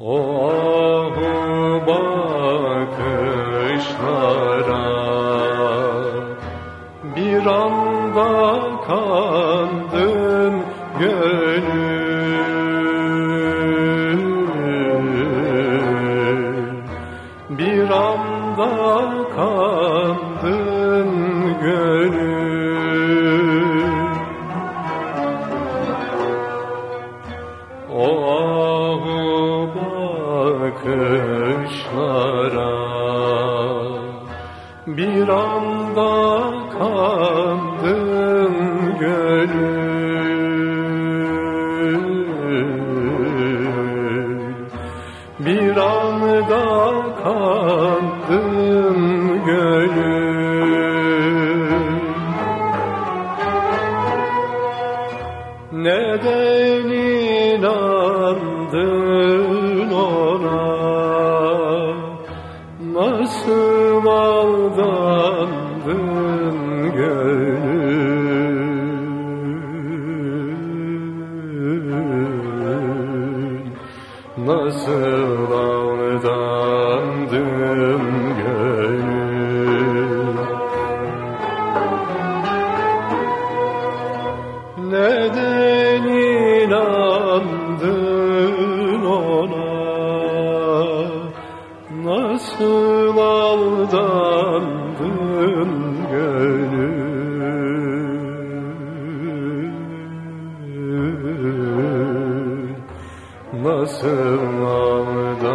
O ahu bakışlara bir anda kandın gönül Bir anda kandın gönül O ahu bakışlara bir anda kandın gönül. Bir anda kandın aldandın gönül Nasıl aldandın gönül Neden inandın Nasıl aldandın gönül. Nasıl aldandın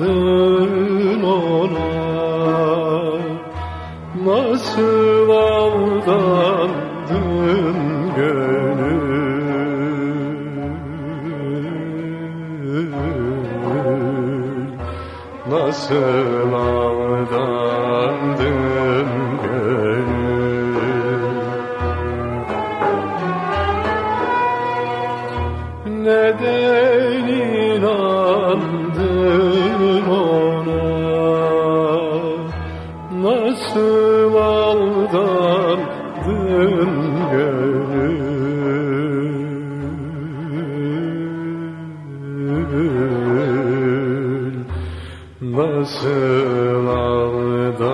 inandın ona. Nasıl aldandın gönül? Nasıl aldandın aldandım gönül. Nasıl aldandım